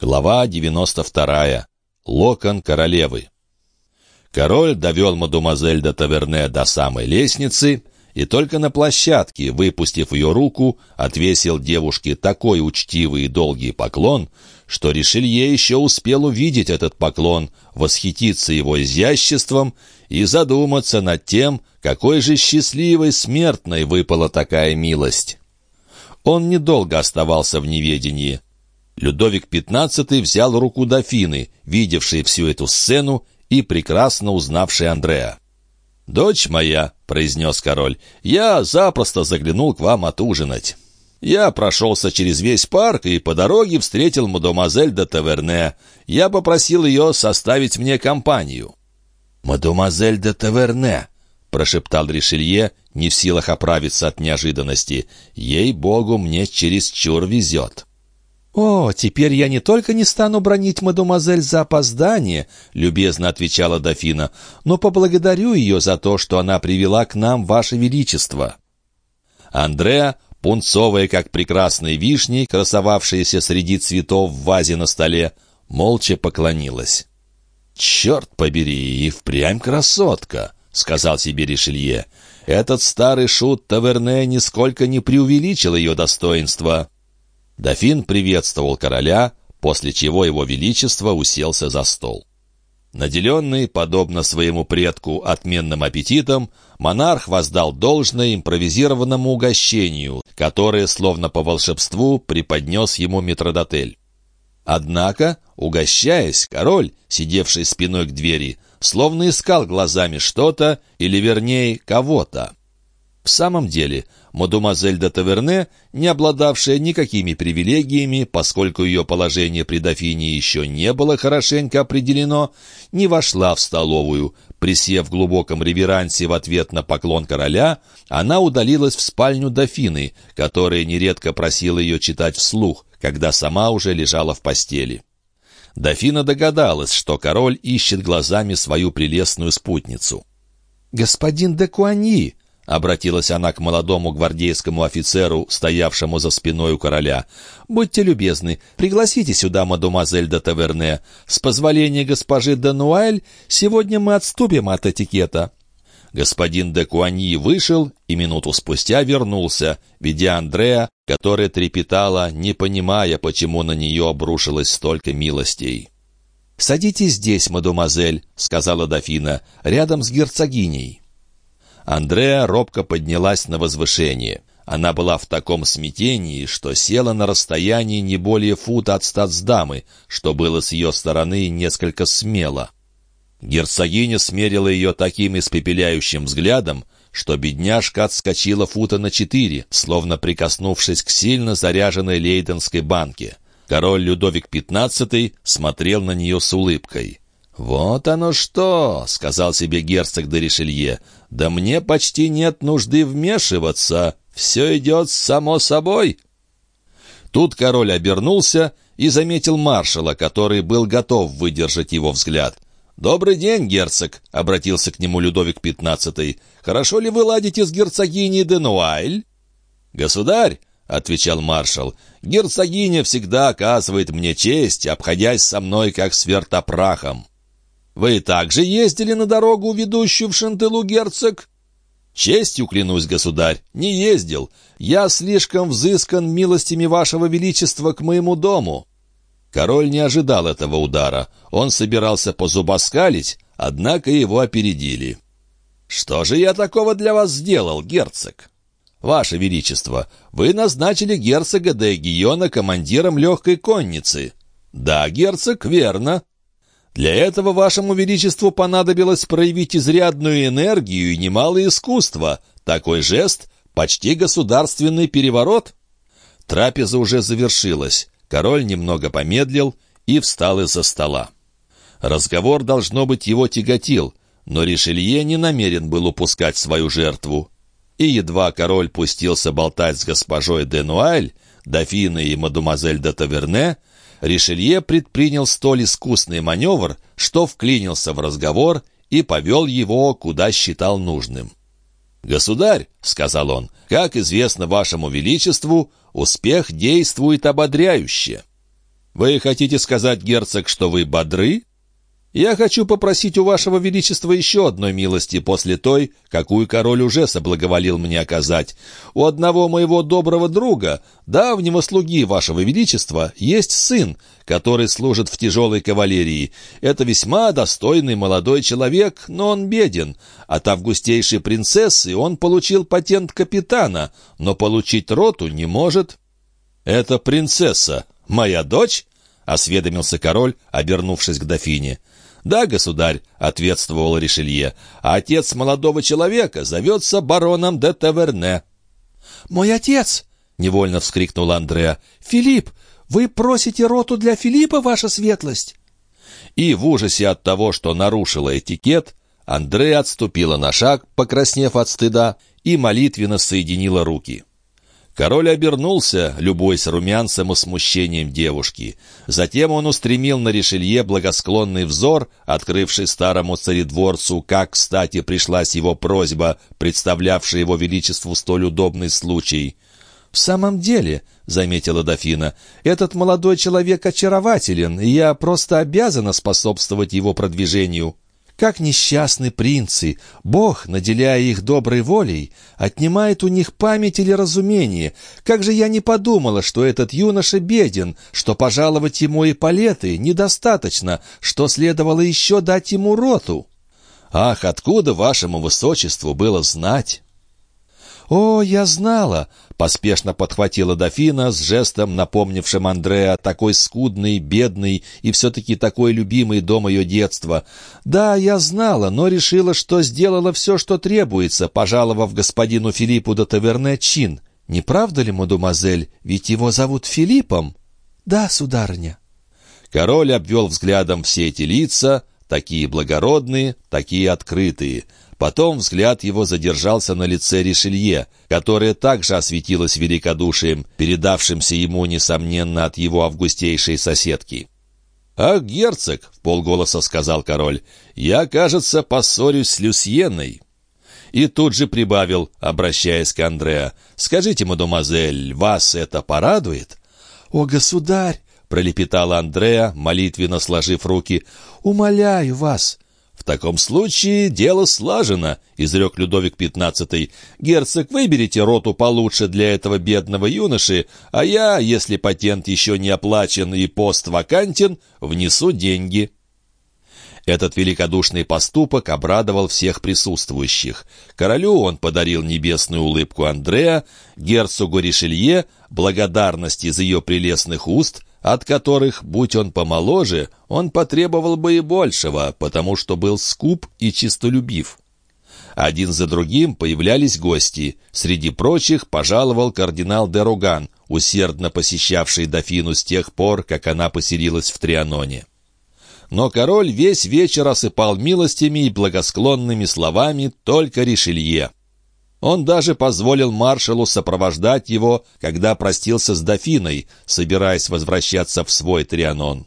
Глава 92. Локон королевы. Король довел мадемуазель де Таверне до самой лестницы и только на площадке, выпустив ее руку, отвесил девушке такой учтивый и долгий поклон, что Ришелье еще успел увидеть этот поклон, восхититься его изяществом и задуматься над тем, какой же счастливой смертной выпала такая милость. Он недолго оставался в неведении. Людовик XV взял руку дофины, видевшей всю эту сцену и прекрасно узнавшей Андреа. «Дочь моя», — произнес король, — «я запросто заглянул к вам отужинать». Я прошелся через весь парк и по дороге встретил мадемуазель де Таверне. Я попросил ее составить мне компанию. «Мадемуазель де Таверне», — прошептал Ришелье, не в силах оправиться от неожиданности. «Ей-богу, мне чересчур везет». «О, теперь я не только не стану бронить мадемуазель за опоздание», — любезно отвечала дофина, «но поблагодарю ее за то, что она привела к нам ваше величество». Андреа, пунцовая, как прекрасные вишни, красовавшаяся среди цветов в вазе на столе, молча поклонилась. «Черт побери, и впрямь красотка!» — сказал себе Ришелье. «Этот старый шут Таверне нисколько не преувеличил ее достоинства». Дофин приветствовал короля, после чего его величество уселся за стол. Наделенный, подобно своему предку, отменным аппетитом, монарх воздал должное импровизированному угощению, которое, словно по волшебству, преподнес ему метродотель. Однако, угощаясь, король, сидевший спиной к двери, словно искал глазами что-то, или, вернее, кого-то. В самом деле, мадемуазель де Таверне, не обладавшая никакими привилегиями, поскольку ее положение при дофине еще не было хорошенько определено, не вошла в столовую. Присев в глубоком реверансе в ответ на поклон короля, она удалилась в спальню дофины, которая нередко просила ее читать вслух, когда сама уже лежала в постели. Дофина догадалась, что король ищет глазами свою прелестную спутницу. «Господин де Куани!» Обратилась она к молодому гвардейскому офицеру, стоявшему за спиной у короля. «Будьте любезны, пригласите сюда мадемуазель де Таверне. С позволения госпожи де Нуэль, сегодня мы отступим от этикета». Господин де Куаньи вышел и минуту спустя вернулся, ведя Андреа, которая трепетала, не понимая, почему на нее обрушилось столько милостей. «Садитесь здесь, мадемуазель», — сказала дофина, — «рядом с герцогиней». Андреа робко поднялась на возвышение. Она была в таком смятении, что села на расстоянии не более фута от стацдамы, что было с ее стороны несколько смело. Герцогиня смерила ее таким испепеляющим взглядом, что бедняжка отскочила фута на четыре, словно прикоснувшись к сильно заряженной лейденской банке. Король Людовик XV смотрел на нее с улыбкой. «Вот оно что!» — сказал себе герцог де Ришелье. «Да мне почти нет нужды вмешиваться. Все идет само собой». Тут король обернулся и заметил маршала, который был готов выдержать его взгляд. «Добрый день, герцог!» — обратился к нему Людовик XV. «Хорошо ли вы ладите с герцогиней де Нуайль?» «Государь!» — отвечал маршал. «Герцогиня всегда оказывает мне честь, обходясь со мной как с вертопрахом». Вы также ездили на дорогу, ведущую в Шантылу, герцог?» «Честью клянусь, государь, не ездил. Я слишком взыскан милостями вашего величества к моему дому». Король не ожидал этого удара. Он собирался позубоскалить, однако его опередили. «Что же я такого для вас сделал, герцог?» «Ваше Величество, вы назначили герцога де Гиона командиром легкой конницы». «Да, герцог, верно. Для этого вашему величеству понадобилось проявить изрядную энергию и немало искусства. Такой жест — почти государственный переворот. Трапеза уже завершилась. Король немного помедлил и встал из-за стола. Разговор, должно быть, его тяготил, но Ришелье не намерен был упускать свою жертву. И едва король пустился болтать с госпожой де Нуайль, дофиной и мадемуазель де Таверне, Ришелье предпринял столь искусный маневр, что вклинился в разговор и повел его, куда считал нужным. «Государь», — сказал он, — «как известно вашему величеству, успех действует ободряюще». «Вы хотите сказать, герцог, что вы бодры?» «Я хочу попросить у вашего величества еще одной милости после той, какую король уже соблаговолил мне оказать. У одного моего доброго друга, давнего слуги вашего величества, есть сын, который служит в тяжелой кавалерии. Это весьма достойный молодой человек, но он беден. От августейшей принцессы он получил патент капитана, но получить роту не может». «Это принцесса, моя дочь?» — осведомился король, обернувшись к дофине. «Да, государь», — ответствовал Ришелье, «а отец молодого человека зовется бароном де Таверне». «Мой отец!» — невольно вскрикнул Андреа. «Филипп! Вы просите роту для Филиппа, ваша светлость?» И в ужасе от того, что нарушила этикет, Андреа отступила на шаг, покраснев от стыда, и молитвенно соединила руки. Король обернулся, любуясь румянцем и смущением девушки. Затем он устремил на Ришелье благосклонный взор, открывший старому царедворцу, как, кстати, пришлась его просьба, представлявшая его величеству столь удобный случай. «В самом деле», — заметила дофина, — «этот молодой человек очарователен, и я просто обязана способствовать его продвижению». Как несчастны принцы! Бог, наделяя их доброй волей, отнимает у них память или разумение. Как же я не подумала, что этот юноша беден, что пожаловать ему и палеты недостаточно, что следовало еще дать ему роту. Ах, откуда вашему высочеству было знать? «О, я знала!» — поспешно подхватила дофина с жестом, напомнившим Андреа такой скудный, бедный и все-таки такой любимый дом ее детства. «Да, я знала, но решила, что сделала все, что требуется, пожаловав господину Филиппу де Таверне чин. Не правда ли, мадемуазель, ведь его зовут Филиппом?» «Да, сударыня». Король обвел взглядом все эти лица, такие благородные, такие открытые — Потом взгляд его задержался на лице Ришелье, которое также осветилось великодушием, передавшимся ему, несомненно, от его августейшей соседки. «Ах, герцог!» — в полголоса сказал король. «Я, кажется, поссорюсь с Люсьеной». И тут же прибавил, обращаясь к Андреа. «Скажите, мадемуазель, вас это порадует?» «О, государь!» — пролепетала Андреа, молитвенно сложив руки. «Умоляю вас!» «В таком случае дело слажено», — изрек Людовик XV. «Герцог, выберите роту получше для этого бедного юноши, а я, если патент еще не оплачен и пост вакантен, внесу деньги». Этот великодушный поступок обрадовал всех присутствующих. Королю он подарил небесную улыбку Андреа, герцогу Ришелье — благодарность из ее прелестных уст — от которых, будь он помоложе, он потребовал бы и большего, потому что был скуп и чистолюбив. Один за другим появлялись гости. Среди прочих пожаловал кардинал де Руган, усердно посещавший дофину с тех пор, как она поселилась в Трианоне. Но король весь вечер осыпал милостями и благосклонными словами только Ришелье. Он даже позволил маршалу сопровождать его, когда простился с дофиной, собираясь возвращаться в свой Трианон.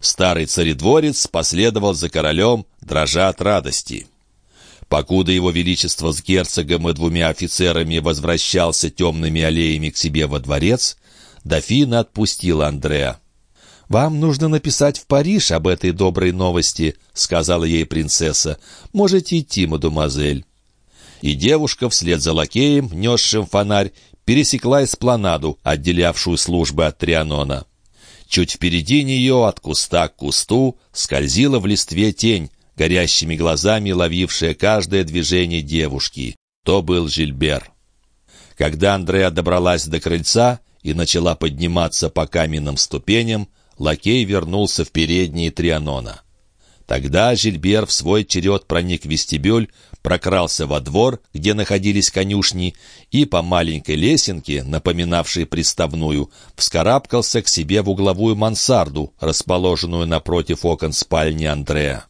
Старый царедворец последовал за королем, дрожа от радости. Покуда его величество с герцогом и двумя офицерами возвращался темными аллеями к себе во дворец, дофина отпустила Андреа. «Вам нужно написать в Париж об этой доброй новости», — сказала ей принцесса. «Можете идти, мадемуазель» и девушка вслед за лакеем, несшим фонарь, пересекла эспланаду, отделявшую службы от Трианона. Чуть впереди нее, от куста к кусту, скользила в листве тень, горящими глазами ловившая каждое движение девушки. То был Жильбер. Когда Андреа добралась до крыльца и начала подниматься по каменным ступеням, лакей вернулся в передние Трианона. Тогда Жильбер в свой черед проник в вестибюль, прокрался во двор, где находились конюшни, и по маленькой лесенке, напоминавшей приставную, вскарабкался к себе в угловую мансарду, расположенную напротив окон спальни Андрея.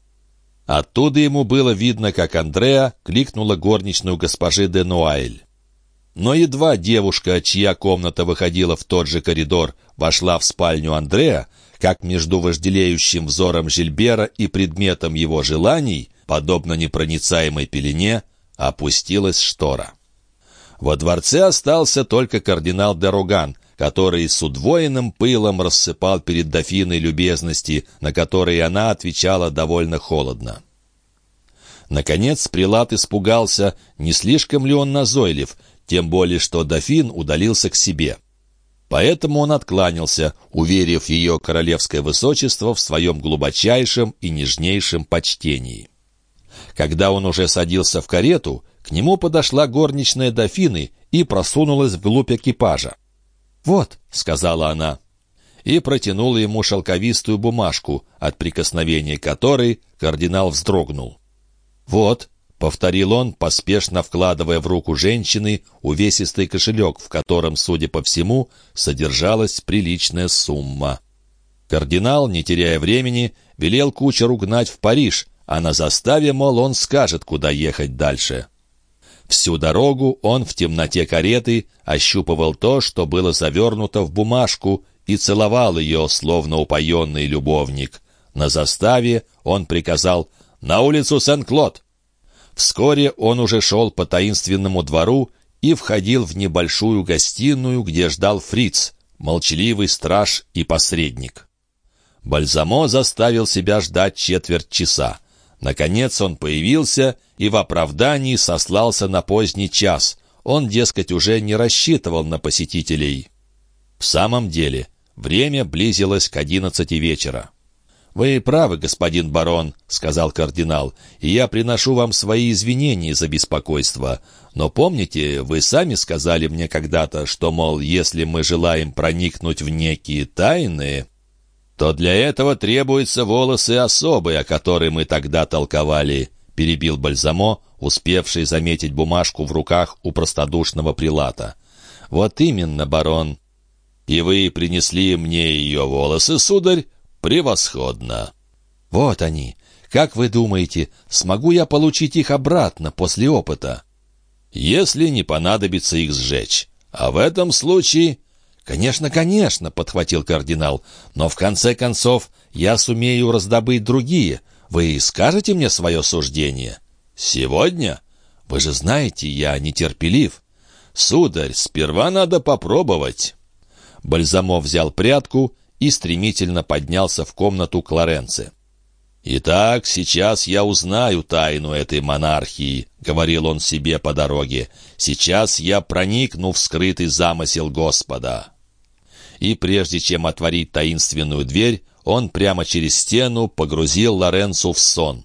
Оттуда ему было видно, как Андреа кликнула горничную госпожи де Нуайль. Но едва девушка, чья комната выходила в тот же коридор, вошла в спальню Андрея, как между вожделеющим взором Жильбера и предметом его желаний подобно непроницаемой пелене, опустилась штора. Во дворце остался только кардинал Деруган, который с удвоенным пылом рассыпал перед дофиной любезности, на которые она отвечала довольно холодно. Наконец Прилат испугался, не слишком ли он назойлив, тем более что дофин удалился к себе. Поэтому он откланялся, уверив ее королевское высочество в своем глубочайшем и нежнейшем почтении. Когда он уже садился в карету, к нему подошла горничная дофины и просунулась вглубь экипажа. «Вот», — сказала она, и протянула ему шелковистую бумажку, от прикосновения которой кардинал вздрогнул. «Вот», — повторил он, поспешно вкладывая в руку женщины увесистый кошелек, в котором, судя по всему, содержалась приличная сумма. Кардинал, не теряя времени, велел кучеру гнать в Париж, а на заставе, мол, он скажет, куда ехать дальше. Всю дорогу он в темноте кареты ощупывал то, что было завернуто в бумажку, и целовал ее, словно упоенный любовник. На заставе он приказал «На улицу Сен-Клод!» Вскоре он уже шел по таинственному двору и входил в небольшую гостиную, где ждал фриц, молчаливый страж и посредник. Бальзамо заставил себя ждать четверть часа. Наконец он появился и в оправдании сослался на поздний час. Он, дескать, уже не рассчитывал на посетителей. В самом деле, время близилось к одиннадцати вечера. «Вы правы, господин барон», — сказал кардинал, «и я приношу вам свои извинения за беспокойство. Но помните, вы сами сказали мне когда-то, что, мол, если мы желаем проникнуть в некие тайны, то для этого требуются волосы особые, о которой мы тогда толковали», — перебил Бальзамо, успевший заметить бумажку в руках у простодушного прилата. «Вот именно, барон». «И вы принесли мне ее волосы, сударь?» «Превосходно!» «Вот они. Как вы думаете, смогу я получить их обратно после опыта?» «Если не понадобится их сжечь. А в этом случае...» «Конечно, конечно», — подхватил кардинал. «Но в конце концов я сумею раздобыть другие. Вы скажете мне свое суждение?» «Сегодня? Вы же знаете, я нетерпелив». «Сударь, сперва надо попробовать». Бальзамо взял прядку и стремительно поднялся в комнату Клоренце. «Итак, сейчас я узнаю тайну этой монархии», — говорил он себе по дороге. «Сейчас я проникну в скрытый замысел Господа». И прежде чем отворить таинственную дверь, он прямо через стену погрузил Лоренцу в сон.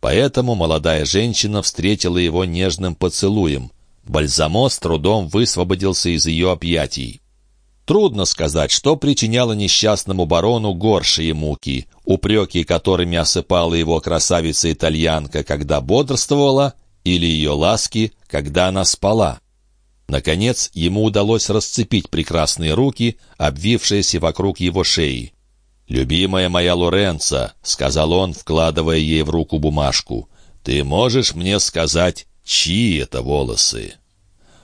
Поэтому молодая женщина встретила его нежным поцелуем. Бальзамо с трудом высвободился из ее объятий. Трудно сказать, что причиняло несчастному барону горшие муки, упреки, которыми осыпала его красавица-итальянка, когда бодрствовала, или ее ласки, когда она спала. Наконец, ему удалось расцепить прекрасные руки, обвившиеся вокруг его шеи. «Любимая моя Лоренца», — сказал он, вкладывая ей в руку бумажку, — «ты можешь мне сказать, чьи это волосы?»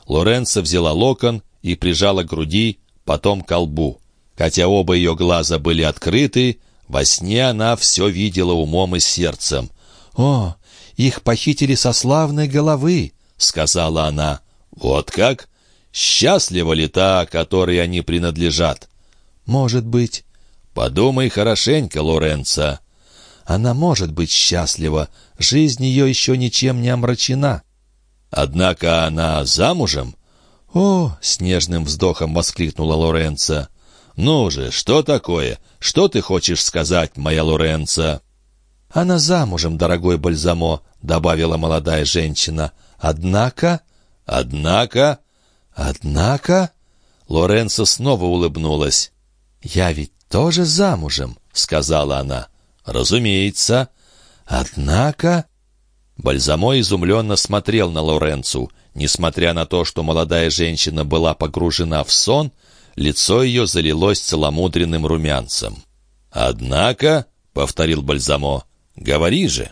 Лоренца взяла локон и прижала к груди, потом к лбу. Хотя оба ее глаза были открыты, во сне она все видела умом и сердцем. «О, их похитили со славной головы», — сказала она. «Вот как? Счастлива ли та, которой они принадлежат?» «Может быть». «Подумай хорошенько, Лоренцо». «Она может быть счастлива. Жизнь ее еще ничем не омрачена». «Однако она замужем?» «О!» — с нежным вздохом воскликнула Лоренца. «Ну же, что такое? Что ты хочешь сказать, моя Лоренца?» «Она замужем, дорогой Бальзамо», — добавила молодая женщина. «Однако...» «Однако...» «Однако...» Лоренца снова улыбнулась. «Я ведь тоже замужем», — сказала она. «Разумеется». «Однако...» Бальзамо изумленно смотрел на Лоренцу. Несмотря на то, что молодая женщина была погружена в сон, лицо ее залилось целомудренным румянцем. «Однако», — повторил Бальзамо, — «говори же».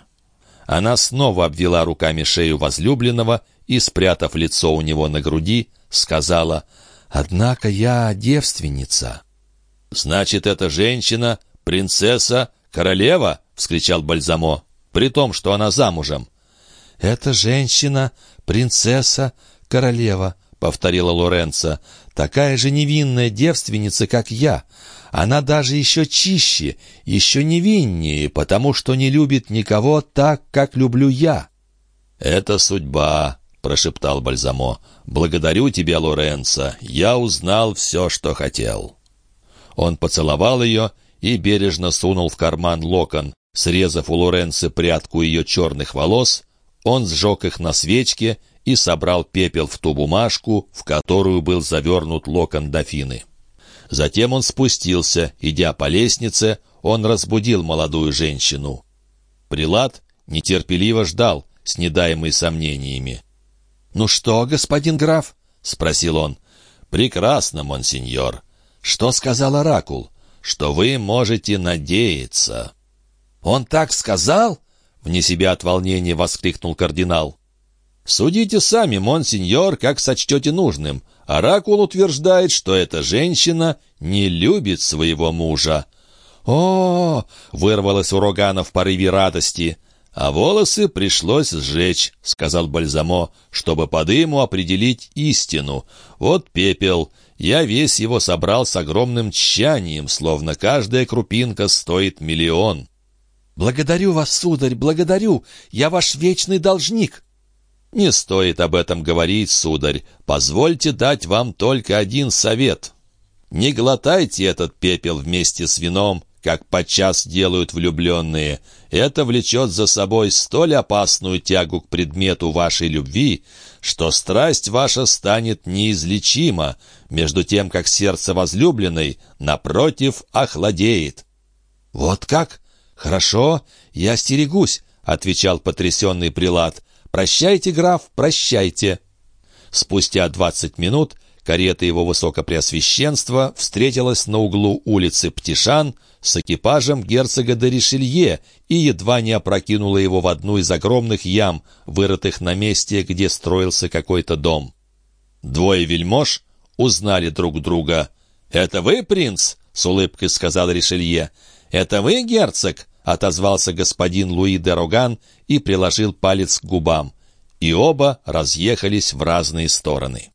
Она снова обвела руками шею возлюбленного и, спрятав лицо у него на груди, сказала, «Однако я девственница». «Значит, эта женщина — принцесса, королева?» — вскричал Бальзамо, «при том, что она замужем». «Эта женщина, принцесса, королева», — повторила Лоренца. такая же невинная девственница, как я. Она даже еще чище, еще невиннее, потому что не любит никого так, как люблю я». «Это судьба», — прошептал Бальзамо. «Благодарю тебя, Лоренцо. Я узнал все, что хотел». Он поцеловал ее и бережно сунул в карман локон. Срезав у Лоренцо прядку ее черных волос, он сжег их на свечке и собрал пепел в ту бумажку, в которую был завернут локон дофины. Затем он спустился, идя по лестнице, он разбудил молодую женщину. Прилад нетерпеливо ждал, с недаемой сомнениями. «Ну что, господин граф?» — спросил он. «Прекрасно, монсеньор. Что сказал оракул? Что вы можете надеяться». «Он так сказал?» — вне себя от волнения воскликнул кардинал. «Судите сами, монсеньор, как сочтете нужным. Оракул утверждает, что эта женщина не любит своего мужа». «О!», -о — вырвалось у Рогана в порыве радости. «А волосы пришлось сжечь», — сказал Бальзамо, «чтобы по дыму определить истину. Вот пепел. Я весь его собрал с огромным тщанием, словно каждая крупинка стоит миллион». «Благодарю вас, сударь, благодарю! Я ваш вечный должник!» «Не стоит об этом говорить, сударь. Позвольте дать вам только один совет. Не глотайте этот пепел вместе с вином, как подчас делают влюбленные. Это влечет за собой столь опасную тягу к предмету вашей любви, что страсть ваша станет неизлечима, между тем, как сердце возлюбленной, напротив, охладеет». «Вот как? Хорошо, я стерегусь», — отвечал потрясенный прилад. «Прощайте, граф, прощайте». Спустя двадцать минут карета его высокопреосвященства встретилась на углу улицы Птишан с экипажем герцога де Ришелье и едва не опрокинула его в одну из огромных ям, вырытых на месте, где строился какой-то дом. Двое вельмож узнали друг друга. «Это вы, принц?» — с улыбкой сказал Ришелье. «Это вы, герцог?» — отозвался господин Луи де Роган и приложил палец к губам. И оба разъехались в разные стороны.